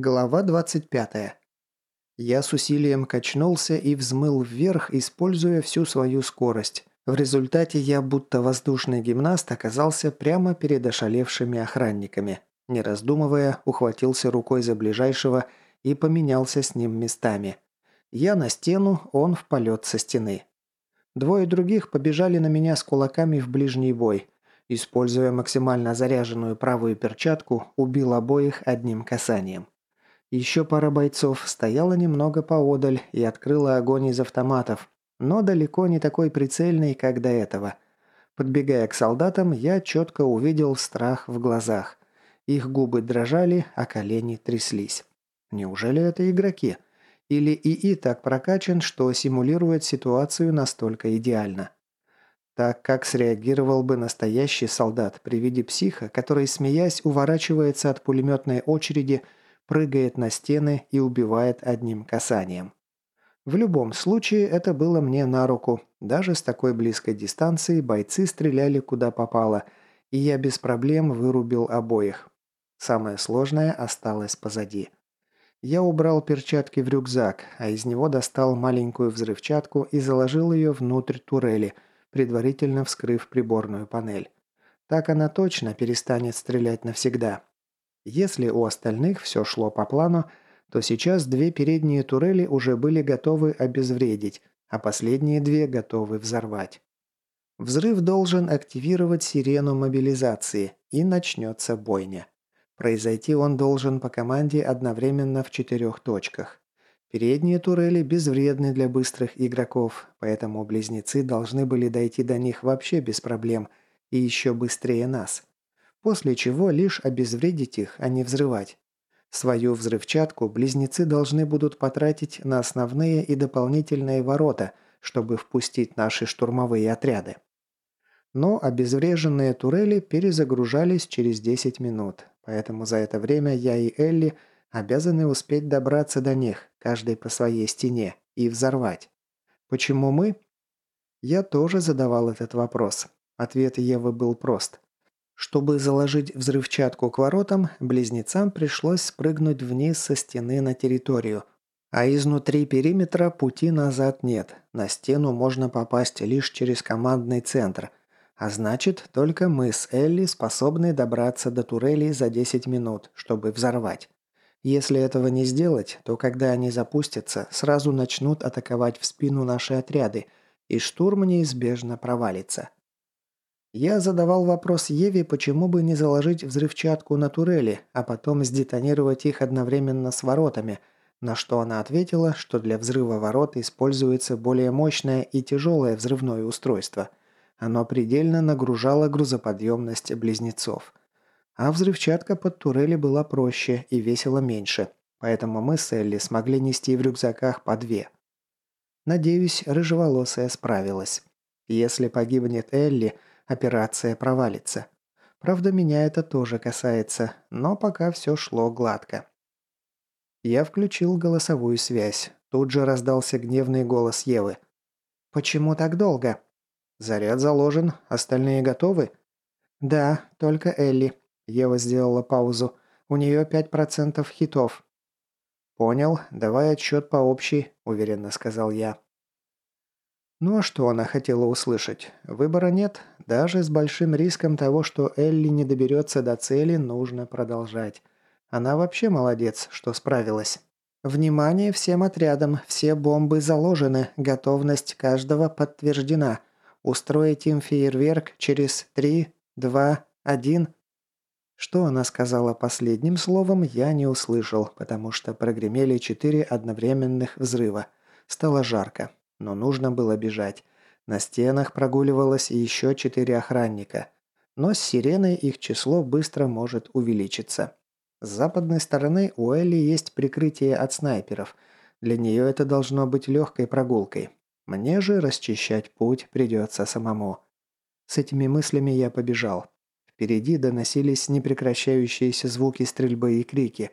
Глава 25. Я с усилием качнулся и взмыл вверх, используя всю свою скорость. В результате я, будто воздушный гимнаст, оказался прямо перед ошалевшими охранниками. Не раздумывая, ухватился рукой за ближайшего и поменялся с ним местами. Я на стену, он в полет со стены. Двое других побежали на меня с кулаками в ближний бой. Используя максимально заряженную правую перчатку, убил обоих одним касанием. Еще пара бойцов стояла немного поодаль и открыла огонь из автоматов, но далеко не такой прицельный, как до этого. Подбегая к солдатам, я четко увидел страх в глазах. Их губы дрожали, а колени тряслись. Неужели это игроки? Или ИИ так прокачан, что симулирует ситуацию настолько идеально? Так как среагировал бы настоящий солдат при виде психа, который, смеясь, уворачивается от пулеметной очереди – прыгает на стены и убивает одним касанием. В любом случае, это было мне на руку. Даже с такой близкой дистанции бойцы стреляли куда попало, и я без проблем вырубил обоих. Самое сложное осталось позади. Я убрал перчатки в рюкзак, а из него достал маленькую взрывчатку и заложил ее внутрь турели, предварительно вскрыв приборную панель. Так она точно перестанет стрелять навсегда, если у остальных все шло по плану, то сейчас две передние турели уже были готовы обезвредить, а последние две готовы взорвать. Взрыв должен активировать сирену мобилизации, и начнется бойня. Произойти он должен по команде одновременно в четырех точках. Передние турели безвредны для быстрых игроков, поэтому близнецы должны были дойти до них вообще без проблем и еще быстрее нас после чего лишь обезвредить их, а не взрывать. Свою взрывчатку близнецы должны будут потратить на основные и дополнительные ворота, чтобы впустить наши штурмовые отряды. Но обезвреженные турели перезагружались через 10 минут, поэтому за это время я и Элли обязаны успеть добраться до них, каждый по своей стене, и взорвать. Почему мы? Я тоже задавал этот вопрос. Ответ Евы был прост. Чтобы заложить взрывчатку к воротам, близнецам пришлось спрыгнуть вниз со стены на территорию. А изнутри периметра пути назад нет. На стену можно попасть лишь через командный центр. А значит, только мы с Элли способны добраться до турелей за 10 минут, чтобы взорвать. Если этого не сделать, то когда они запустятся, сразу начнут атаковать в спину наши отряды, и штурм неизбежно провалится. Я задавал вопрос Еве, почему бы не заложить взрывчатку на турели, а потом сдетонировать их одновременно с воротами, на что она ответила, что для взрыва ворот используется более мощное и тяжелое взрывное устройство. Оно предельно нагружало грузоподъемность близнецов. А взрывчатка под турели была проще и весила меньше, поэтому мы с Элли смогли нести в рюкзаках по две. Надеюсь, рыжеволосая справилась. Если погибнет Элли – операция провалится. Правда, меня это тоже касается, но пока все шло гладко. Я включил голосовую связь. Тут же раздался гневный голос Евы. «Почему так долго?» «Заряд заложен. Остальные готовы?» «Да, только Элли». Ева сделала паузу. «У нее 5% хитов». «Понял. Давай отсчет по общей», – уверенно сказал я. Ну а что она хотела услышать? Выбора нет. Даже с большим риском того, что Элли не доберется до цели, нужно продолжать. Она вообще молодец, что справилась. Внимание всем отрядам, все бомбы заложены, готовность каждого подтверждена. Устроить им фейерверк через три, два, один. Что она сказала последним словом, я не услышал, потому что прогремели четыре одновременных взрыва. Стало жарко но нужно было бежать. На стенах прогуливалось еще четыре охранника. Но с сиреной их число быстро может увеличиться. С западной стороны у Элли есть прикрытие от снайперов. Для нее это должно быть легкой прогулкой. Мне же расчищать путь придется самому. С этими мыслями я побежал. Впереди доносились непрекращающиеся звуки стрельбы и крики.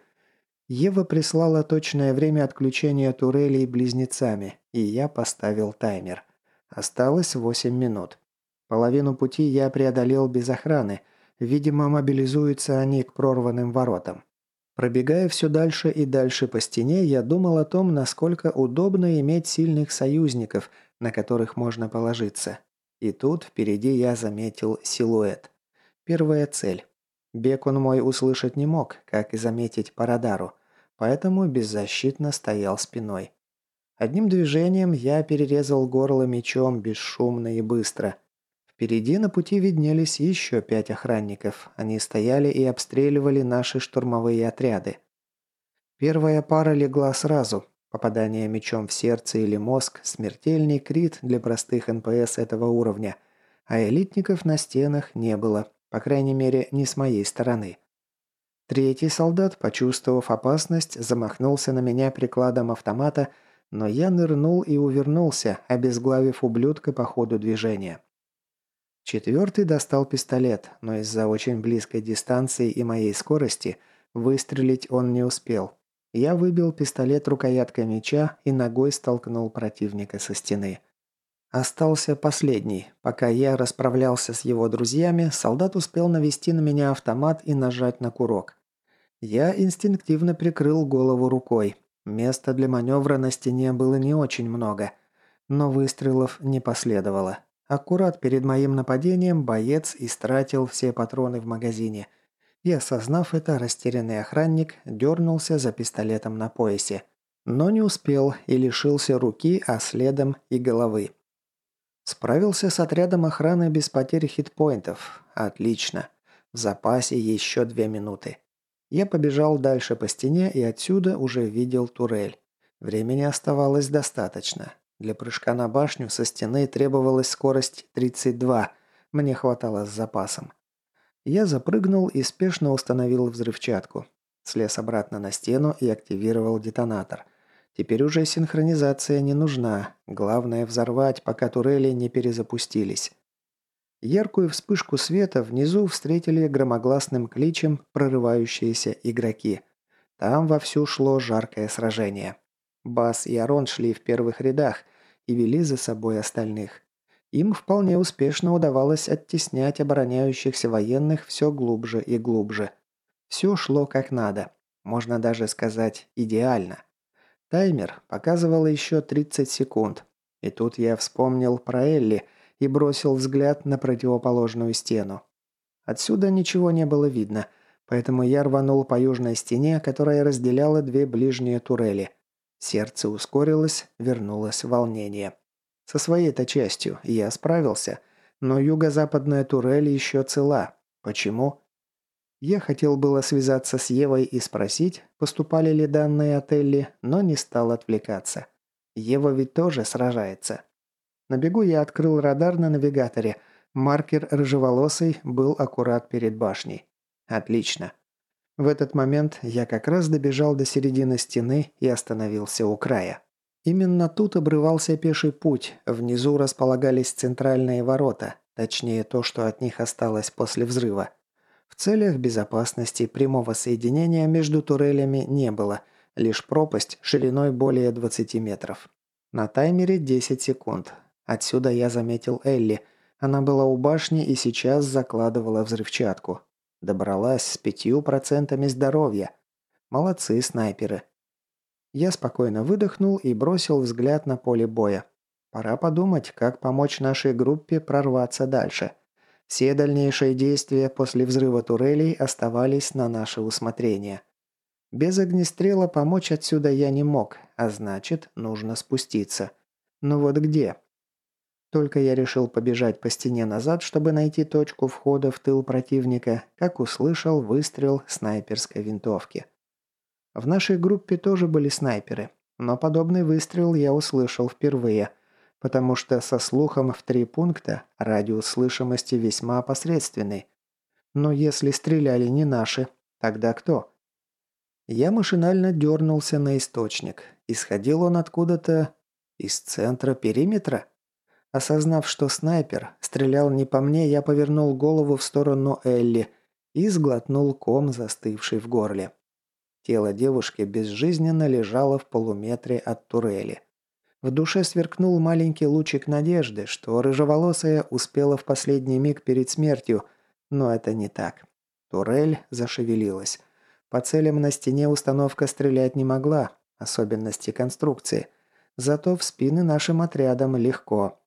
Ева прислала точное время отключения турелей близнецами, и я поставил таймер. Осталось 8 минут. Половину пути я преодолел без охраны. Видимо, мобилизуются они к прорванным воротам. Пробегая все дальше и дальше по стене, я думал о том, насколько удобно иметь сильных союзников, на которых можно положиться. И тут впереди я заметил силуэт. Первая цель. Бег он мой услышать не мог, как и заметить по радару, поэтому беззащитно стоял спиной. Одним движением я перерезал горло мечом бесшумно и быстро. Впереди на пути виднелись еще пять охранников. Они стояли и обстреливали наши штурмовые отряды. Первая пара легла сразу. Попадание мечом в сердце или мозг – смертельный крит для простых НПС этого уровня. А элитников на стенах не было, по крайней мере, не с моей стороны. Третий солдат, почувствовав опасность, замахнулся на меня прикладом автомата – но я нырнул и увернулся, обезглавив ублюдка по ходу движения. Четвертый достал пистолет, но из-за очень близкой дистанции и моей скорости выстрелить он не успел. Я выбил пистолет рукояткой меча и ногой столкнул противника со стены. Остался последний. Пока я расправлялся с его друзьями, солдат успел навести на меня автомат и нажать на курок. Я инстинктивно прикрыл голову рукой, Места для маневра на стене было не очень много, но выстрелов не последовало. Аккурат перед моим нападением боец истратил все патроны в магазине. И осознав это, растерянный охранник дернулся за пистолетом на поясе. Но не успел и лишился руки, а следом и головы. Справился с отрядом охраны без потери хитпоинтов. Отлично. В запасе еще две минуты. Я побежал дальше по стене и отсюда уже видел турель. Времени оставалось достаточно. Для прыжка на башню со стены требовалась скорость 32. Мне хватало с запасом. Я запрыгнул и спешно установил взрывчатку. Слез обратно на стену и активировал детонатор. Теперь уже синхронизация не нужна. Главное взорвать, пока турели не перезапустились. Яркую вспышку света внизу встретили громогласным кличем прорывающиеся игроки. Там вовсю шло жаркое сражение. Бас и Арон шли в первых рядах и вели за собой остальных. Им вполне успешно удавалось оттеснять обороняющихся военных все глубже и глубже. Все шло как надо. Можно даже сказать идеально. Таймер показывал еще 30 секунд. И тут я вспомнил про Элли – и бросил взгляд на противоположную стену. Отсюда ничего не было видно, поэтому я рванул по южной стене, которая разделяла две ближние турели. Сердце ускорилось, вернулось волнение. Со своей-то частью я справился, но юго-западная турель еще цела. Почему? Я хотел было связаться с Евой и спросить, поступали ли данные от Элли, но не стал отвлекаться. Ева ведь тоже сражается. На бегу я открыл радар на навигаторе. Маркер рыжеволосый был аккурат перед башней. Отлично. В этот момент я как раз добежал до середины стены и остановился у края. Именно тут обрывался пеший путь, внизу располагались центральные ворота, точнее то, что от них осталось после взрыва. В целях безопасности прямого соединения между турелями не было, лишь пропасть шириной более 20 метров. На таймере 10 секунд, Отсюда я заметил Элли. Она была у башни и сейчас закладывала взрывчатку. Добралась с пятью процентами здоровья. Молодцы снайперы. Я спокойно выдохнул и бросил взгляд на поле боя. Пора подумать, как помочь нашей группе прорваться дальше. Все дальнейшие действия после взрыва турелей оставались на наше усмотрение. Без огнестрела помочь отсюда я не мог, а значит, нужно спуститься. Но вот где? Только я решил побежать по стене назад, чтобы найти точку входа в тыл противника, как услышал выстрел снайперской винтовки. В нашей группе тоже были снайперы, но подобный выстрел я услышал впервые, потому что со слухом в три пункта радиус слышимости весьма посредственный. Но если стреляли не наши, тогда кто? Я машинально дернулся на источник. Исходил он откуда-то из центра периметра? Осознав, что снайпер стрелял не по мне, я повернул голову в сторону Элли и сглотнул ком, застывший в горле. Тело девушки безжизненно лежало в полуметре от турели. В душе сверкнул маленький лучик надежды, что рыжеволосая успела в последний миг перед смертью, но это не так. Турель зашевелилась. По целям на стене установка стрелять не могла, особенности конструкции. Зато в спины нашим отрядам легко.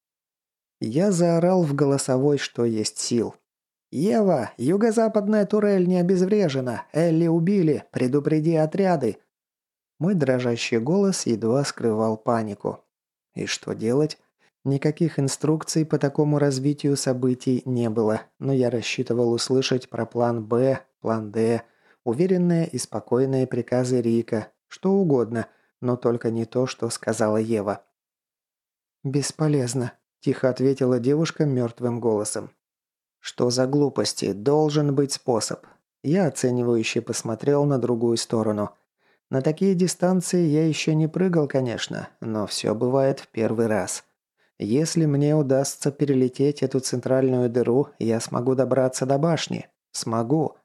Я заорал в голосовой, что есть сил. «Ева, юго-западная турель не обезврежена. Элли убили. Предупреди отряды». Мой дрожащий голос едва скрывал панику. И что делать? Никаких инструкций по такому развитию событий не было, но я рассчитывал услышать про план «Б», план «Д», уверенные и спокойные приказы Рика, что угодно, но только не то, что сказала Ева. «Бесполезно», – тихо ответила девушка мертвым голосом. «Что за глупости? Должен быть способ». Я оценивающе посмотрел на другую сторону. На такие дистанции я еще не прыгал, конечно, но все бывает в первый раз. Если мне удастся перелететь эту центральную дыру, я смогу добраться до башни. Смогу.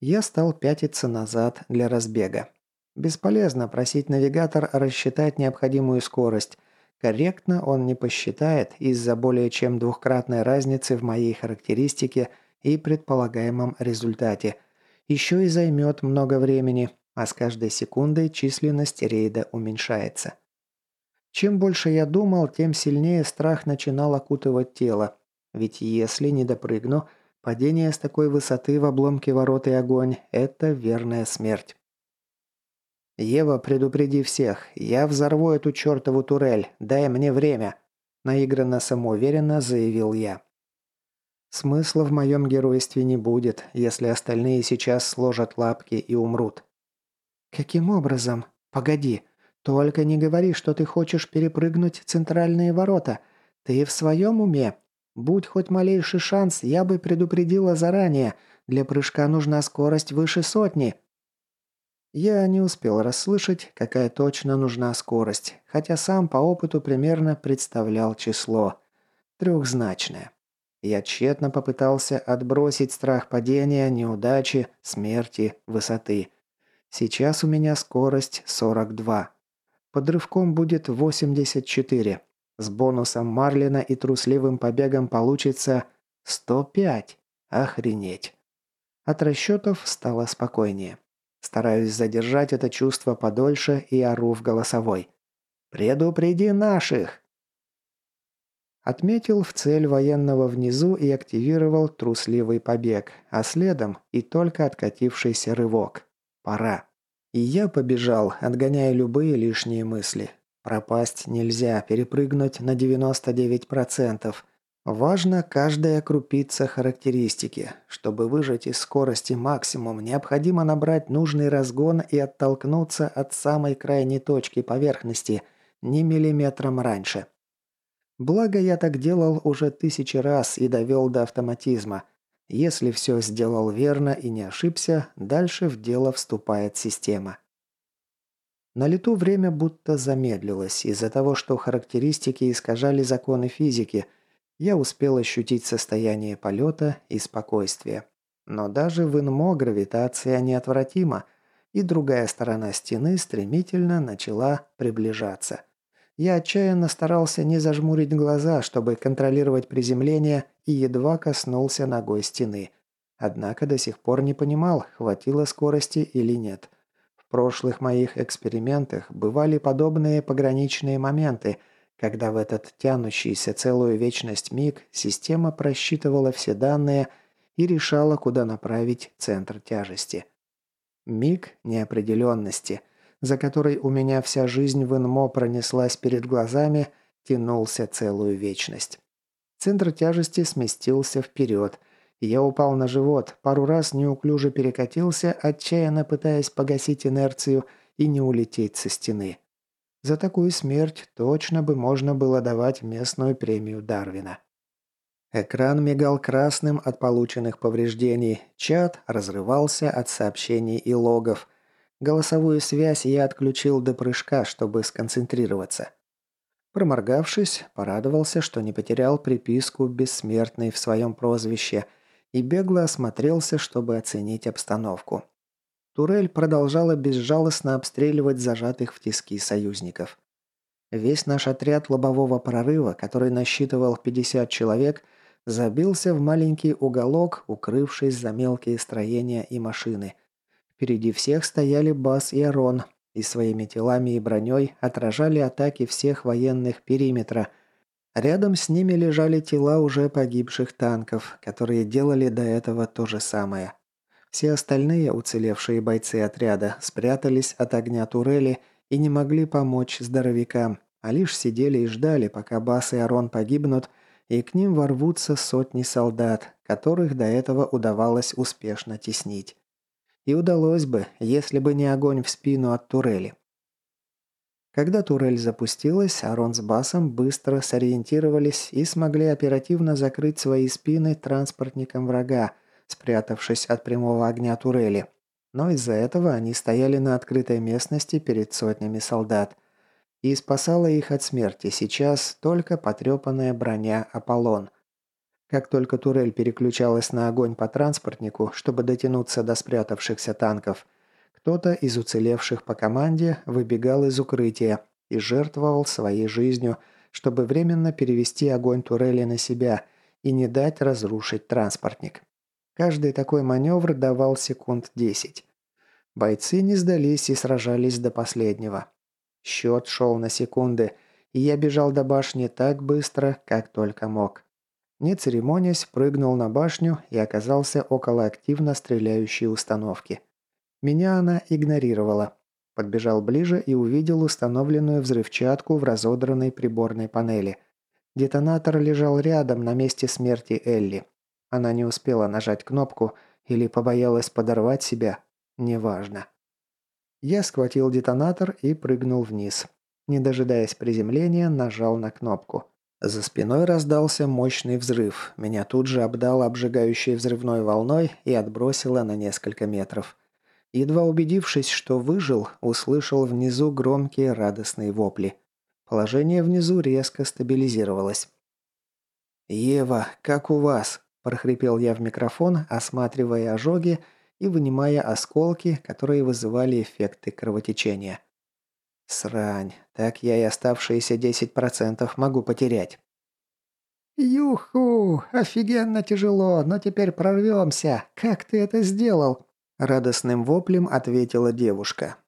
Я стал пятиться назад для разбега. Бесполезно просить навигатор рассчитать необходимую скорость. Корректно он не посчитает из-за более чем двухкратной разницы в моей характеристике и предполагаемом результате. Еще и займет много времени, а с каждой секундой численность рейда уменьшается. Чем больше я думал, тем сильнее страх начинал окутывать тело. Ведь если не допрыгну, падение с такой высоты в обломке ворот и огонь – это верная смерть. «Ева, предупреди всех. Я взорву эту чертову турель. Дай мне время», – наигранно самоуверенно заявил я. Смысла в моем геройстве не будет, если остальные сейчас сложат лапки и умрут. «Каким образом? Погоди. «Только не говори, что ты хочешь перепрыгнуть центральные ворота. Ты в своем уме? Будь хоть малейший шанс, я бы предупредила заранее. Для прыжка нужна скорость выше сотни». Я не успел расслышать, какая точно нужна скорость, хотя сам по опыту примерно представлял число. Трехзначное. Я тщетно попытался отбросить страх падения, неудачи, смерти, высоты. Сейчас у меня скорость 42. Под рывком будет 84. С бонусом Марлина и трусливым побегом получится 105. Охренеть. От расчетов стало спокойнее. Стараюсь задержать это чувство подольше и ору в голосовой. «Предупреди наших!» Отметил в цель военного внизу и активировал трусливый побег, а следом и только откатившийся рывок. Пора. И я побежал, отгоняя любые лишние мысли. Пропасть нельзя, перепрыгнуть на 99%. Важно каждая крупица характеристики. Чтобы выжать из скорости максимум, необходимо набрать нужный разгон и оттолкнуться от самой крайней точки поверхности, ни миллиметром раньше. Благо я так делал уже тысячи раз и довел до автоматизма – если все сделал верно и не ошибся, дальше в дело вступает система. На лету время будто замедлилось из-за того, что характеристики искажали законы физики. Я успел ощутить состояние полета и спокойствия. Но даже в ИНМО гравитация неотвратима, и другая сторона стены стремительно начала приближаться. Я отчаянно старался не зажмурить глаза, чтобы контролировать приземление, и едва коснулся ногой стены. Однако до сих пор не понимал, хватило скорости или нет. В прошлых моих экспериментах бывали подобные пограничные моменты, когда в этот тянущийся целую вечность миг система просчитывала все данные и решала, куда направить центр тяжести. Миг неопределенности – за которой у меня вся жизнь в ИНМО пронеслась перед глазами, тянулся целую вечность. Центр тяжести сместился вперед. Я упал на живот, пару раз неуклюже перекатился, отчаянно пытаясь погасить инерцию и не улететь со стены. За такую смерть точно бы можно было давать местную премию Дарвина. Экран мигал красным от полученных повреждений, чат разрывался от сообщений и логов – Голосовую связь я отключил до прыжка, чтобы сконцентрироваться. Проморгавшись, порадовался, что не потерял приписку «Бессмертный» в своем прозвище и бегло осмотрелся, чтобы оценить обстановку. Турель продолжала безжалостно обстреливать зажатых в тиски союзников. Весь наш отряд лобового прорыва, который насчитывал 50 человек, забился в маленький уголок, укрывшись за мелкие строения и машины – Впереди всех стояли Бас и Арон, и своими телами и броней отражали атаки всех военных периметра. Рядом с ними лежали тела уже погибших танков, которые делали до этого то же самое. Все остальные уцелевшие бойцы отряда спрятались от огня турели и не могли помочь здоровякам, а лишь сидели и ждали, пока Бас и Арон погибнут, и к ним ворвутся сотни солдат, которых до этого удавалось успешно теснить. И удалось бы, если бы не огонь в спину от турели. Когда турель запустилась, Арон с Басом быстро сориентировались и смогли оперативно закрыть свои спины транспортником врага, спрятавшись от прямого огня турели. Но из-за этого они стояли на открытой местности перед сотнями солдат. И спасала их от смерти сейчас только потрепанная броня «Аполлон», как только турель переключалась на огонь по транспортнику, чтобы дотянуться до спрятавшихся танков, кто-то из уцелевших по команде выбегал из укрытия и жертвовал своей жизнью, чтобы временно перевести огонь турели на себя и не дать разрушить транспортник. Каждый такой маневр давал секунд 10. Бойцы не сдались и сражались до последнего. Счет шел на секунды, и я бежал до башни так быстро, как только мог. Не церемонясь, прыгнул на башню и оказался около активно стреляющей установки. Меня она игнорировала. Подбежал ближе и увидел установленную взрывчатку в разодранной приборной панели. Детонатор лежал рядом на месте смерти Элли. Она не успела нажать кнопку или побоялась подорвать себя. Неважно. Я схватил детонатор и прыгнул вниз. Не дожидаясь приземления, нажал на кнопку. За спиной раздался мощный взрыв. Меня тут же обдало обжигающей взрывной волной и отбросило на несколько метров. Едва убедившись, что выжил, услышал внизу громкие радостные вопли. Положение внизу резко стабилизировалось. «Ева, как у вас?» – прохрипел я в микрофон, осматривая ожоги и вынимая осколки, которые вызывали эффекты кровотечения. Срань. Так я и оставшиеся 10% могу потерять. «Юху! Офигенно тяжело, но теперь прорвемся! Как ты это сделал?» Радостным воплем ответила девушка.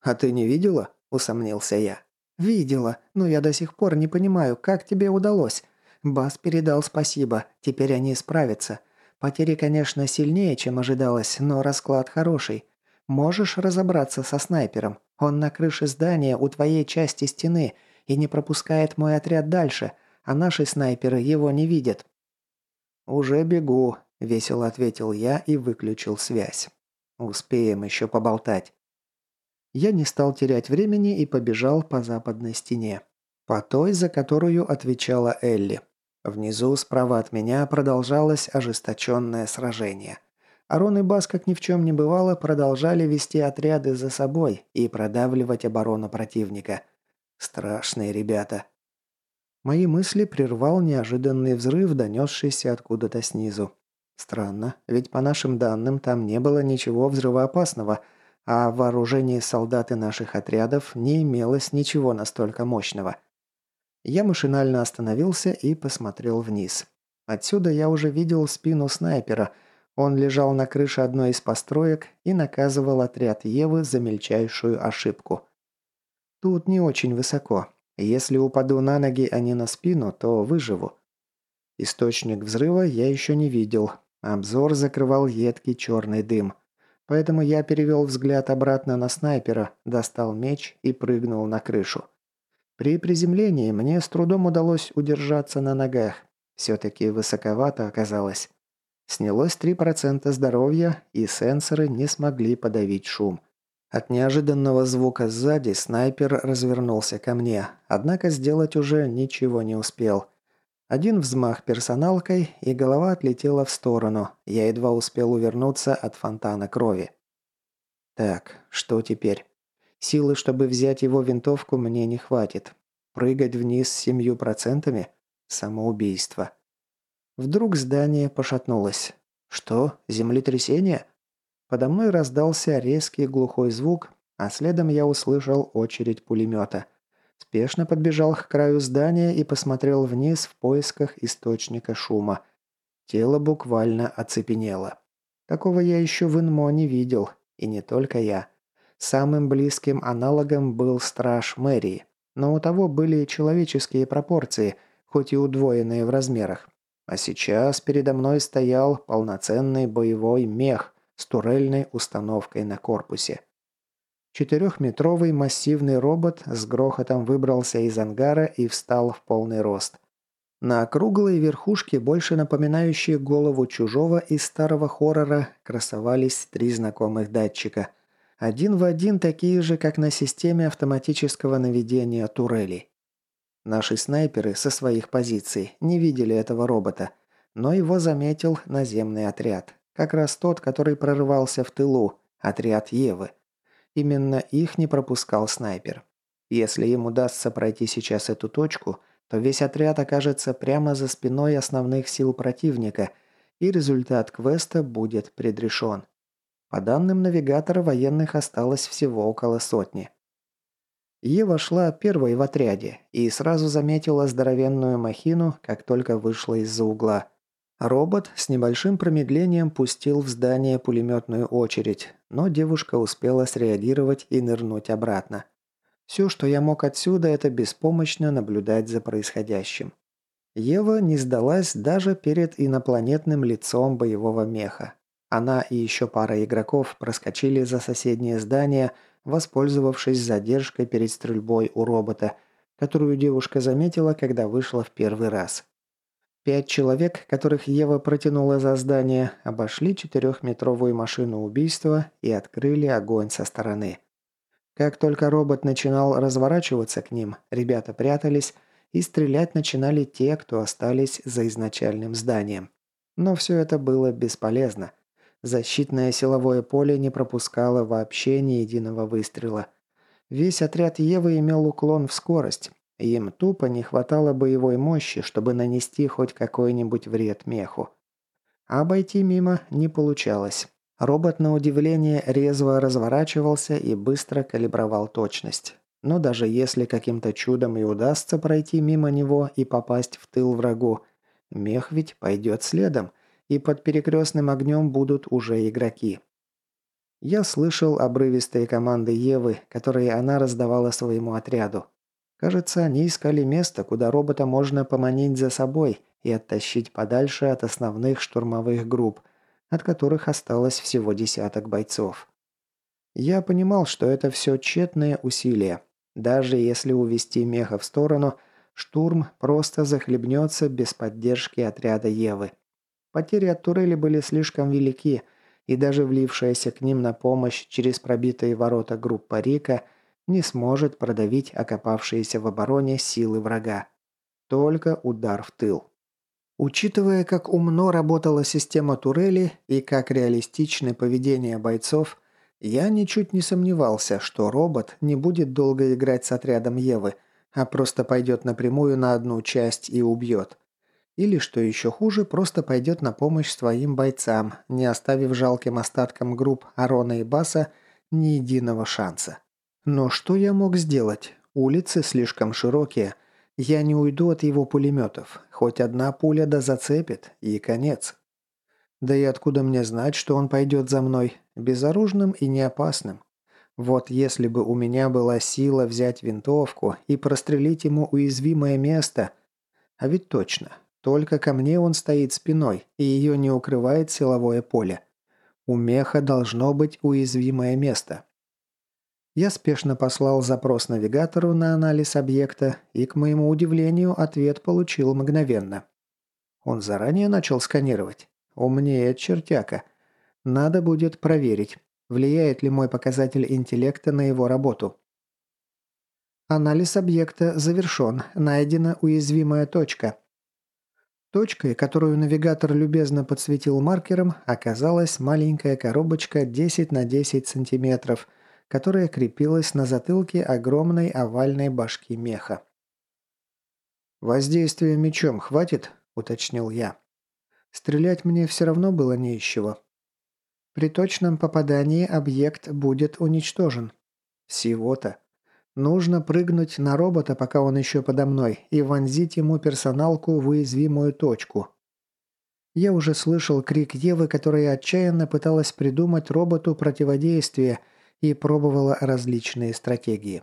«А ты не видела?» – усомнился я. «Видела, но я до сих пор не понимаю, как тебе удалось. Бас передал спасибо, теперь они справятся. Потери, конечно, сильнее, чем ожидалось, но расклад хороший. Можешь разобраться со снайпером? Он на крыше здания у твоей части стены и не пропускает мой отряд дальше, а наши снайперы его не видят». «Уже бегу», – весело ответил я и выключил связь. «Успеем еще поболтать». Я не стал терять времени и побежал по западной стене. По той, за которую отвечала Элли. Внизу, справа от меня, продолжалось ожесточенное сражение – Арон и Бас, как ни в чем не бывало, продолжали вести отряды за собой и продавливать оборону противника. Страшные ребята. Мои мысли прервал неожиданный взрыв, донесшийся откуда-то снизу. Странно, ведь по нашим данным там не было ничего взрывоопасного, а в вооружении солдат и наших отрядов не имелось ничего настолько мощного. Я машинально остановился и посмотрел вниз. Отсюда я уже видел спину снайпера – он лежал на крыше одной из построек и наказывал отряд Евы за мельчайшую ошибку. Тут не очень высоко. Если упаду на ноги, а не на спину, то выживу. Источник взрыва я еще не видел. Обзор закрывал едкий черный дым. Поэтому я перевел взгляд обратно на снайпера, достал меч и прыгнул на крышу. При приземлении мне с трудом удалось удержаться на ногах. Все-таки высоковато оказалось. Снялось 3% здоровья, и сенсоры не смогли подавить шум. От неожиданного звука сзади снайпер развернулся ко мне, однако сделать уже ничего не успел. Один взмах персоналкой, и голова отлетела в сторону. Я едва успел увернуться от фонтана крови. Так, что теперь? Силы, чтобы взять его винтовку, мне не хватит. Прыгать вниз с семью процентами? Самоубийство. Вдруг здание пошатнулось. Что? Землетрясение? Подо мной раздался резкий глухой звук, а следом я услышал очередь пулемета. Спешно подбежал к краю здания и посмотрел вниз в поисках источника шума. Тело буквально оцепенело. Такого я еще в Инмо не видел. И не только я. Самым близким аналогом был страж мэрии. Но у того были человеческие пропорции, хоть и удвоенные в размерах. А сейчас передо мной стоял полноценный боевой мех с турельной установкой на корпусе. Четырехметровый массивный робот с грохотом выбрался из ангара и встал в полный рост. На округлой верхушке, больше напоминающей голову чужого из старого хоррора, красовались три знакомых датчика. Один в один такие же, как на системе автоматического наведения турелей. Наши снайперы со своих позиций не видели этого робота, но его заметил наземный отряд. Как раз тот, который прорывался в тылу, отряд Евы. Именно их не пропускал снайпер. Если им удастся пройти сейчас эту точку, то весь отряд окажется прямо за спиной основных сил противника, и результат квеста будет предрешен. По данным навигатора, военных осталось всего около сотни. Ева шла первой в отряде и сразу заметила здоровенную махину, как только вышла из-за угла. Робот с небольшим промедлением пустил в здание пулеметную очередь, но девушка успела среагировать и нырнуть обратно. Все, что я мог отсюда, это беспомощно наблюдать за происходящим. Ева не сдалась даже перед инопланетным лицом боевого меха. Она и еще пара игроков проскочили за соседнее здание, воспользовавшись задержкой перед стрельбой у робота, которую девушка заметила, когда вышла в первый раз. Пять человек, которых Ева протянула за здание, обошли четырехметровую машину убийства и открыли огонь со стороны. Как только робот начинал разворачиваться к ним, ребята прятались, и стрелять начинали те, кто остались за изначальным зданием. Но все это было бесполезно. Защитное силовое поле не пропускало вообще ни единого выстрела. Весь отряд Евы имел уклон в скорость, им тупо не хватало боевой мощи, чтобы нанести хоть какой-нибудь вред меху. А обойти мимо не получалось. Робот, на удивление, резво разворачивался и быстро калибровал точность. Но даже если каким-то чудом и удастся пройти мимо него и попасть в тыл врагу, мех ведь пойдет следом, и под перекрестным огнем будут уже игроки. Я слышал обрывистые команды Евы, которые она раздавала своему отряду. Кажется, они искали место, куда робота можно поманить за собой и оттащить подальше от основных штурмовых групп, от которых осталось всего десяток бойцов. Я понимал, что это все тщетные усилия. Даже если увести меха в сторону, штурм просто захлебнется без поддержки отряда Евы. Потери от турели были слишком велики, и даже влившаяся к ним на помощь через пробитые ворота группа Рика – не сможет продавить окопавшиеся в обороне силы врага. Только удар в тыл. Учитывая, как умно работала система турели и как реалистичны поведение бойцов, я ничуть не сомневался, что робот не будет долго играть с отрядом Евы, а просто пойдет напрямую на одну часть и убьет. Или, что еще хуже, просто пойдет на помощь своим бойцам, не оставив жалким остаткам групп Арона и Баса ни единого шанса. Но что я мог сделать? Улицы слишком широкие. Я не уйду от его пулеметов. Хоть одна пуля да зацепит, и конец. Да и откуда мне знать, что он пойдет за мной? Безоружным и неопасным. Вот если бы у меня была сила взять винтовку и прострелить ему уязвимое место... А ведь точно. Только ко мне он стоит спиной, и ее не укрывает силовое поле. У меха должно быть уязвимое место. Я спешно послал запрос навигатору на анализ объекта и, к моему удивлению, ответ получил мгновенно. Он заранее начал сканировать. Умнее чертяка. Надо будет проверить, влияет ли мой показатель интеллекта на его работу. Анализ объекта завершен. Найдена уязвимая точка. Точкой, которую навигатор любезно подсветил маркером, оказалась маленькая коробочка 10 на 10 сантиметров – которая крепилась на затылке огромной овальной башки меха. «Воздействия мечом хватит?» – уточнил я. Стрелять мне все равно было не из чего. При точном попадании объект будет уничтожен. Всего-то. Нужно прыгнуть на робота, пока он еще подо мной, и вонзить ему персоналку в уязвимую точку. Я уже слышал крик Евы, которая отчаянно пыталась придумать роботу противодействие и пробовала различные стратегии.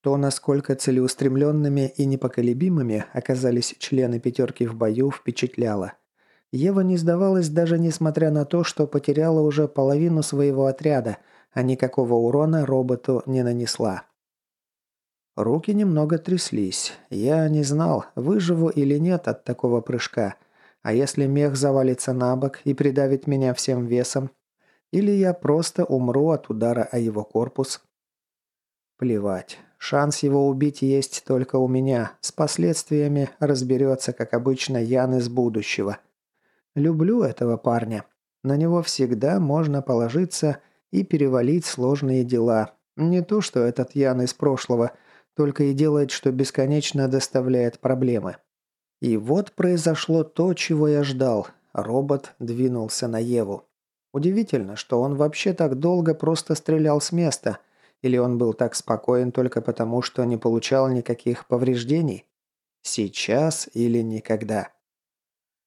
То, насколько целеустремленными и непоколебимыми оказались члены пятерки в бою, впечатляло. Ева не сдавалась даже несмотря на то, что потеряла уже половину своего отряда, а никакого урона роботу не нанесла. Руки немного тряслись. Я не знал, выживу или нет от такого прыжка. А если мех завалится на бок и придавит меня всем весом? Или я просто умру от удара о его корпус? Плевать. Шанс его убить есть только у меня. С последствиями разберется, как обычно, Ян из будущего. Люблю этого парня. На него всегда можно положиться и перевалить сложные дела. Не то, что этот Ян из прошлого, только и делает, что бесконечно доставляет проблемы. И вот произошло то, чего я ждал. Робот двинулся на Еву. Удивительно, что он вообще так долго просто стрелял с места. Или он был так спокоен только потому, что не получал никаких повреждений? Сейчас или никогда.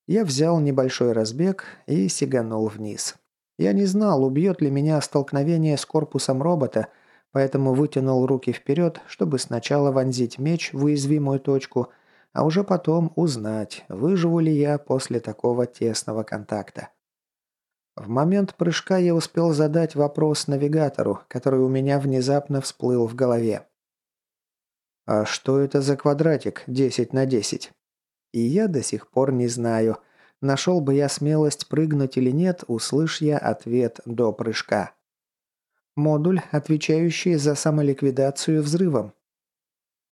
Я взял небольшой разбег и сиганул вниз. Я не знал, убьет ли меня столкновение с корпусом робота, поэтому вытянул руки вперед, чтобы сначала вонзить меч в уязвимую точку, а уже потом узнать, выживу ли я после такого тесного контакта. В момент прыжка я успел задать вопрос навигатору, который у меня внезапно всплыл в голове. «А что это за квадратик 10 на 10?» И я до сих пор не знаю, нашел бы я смелость прыгнуть или нет, услышь я ответ до прыжка. Модуль, отвечающий за самоликвидацию взрывом.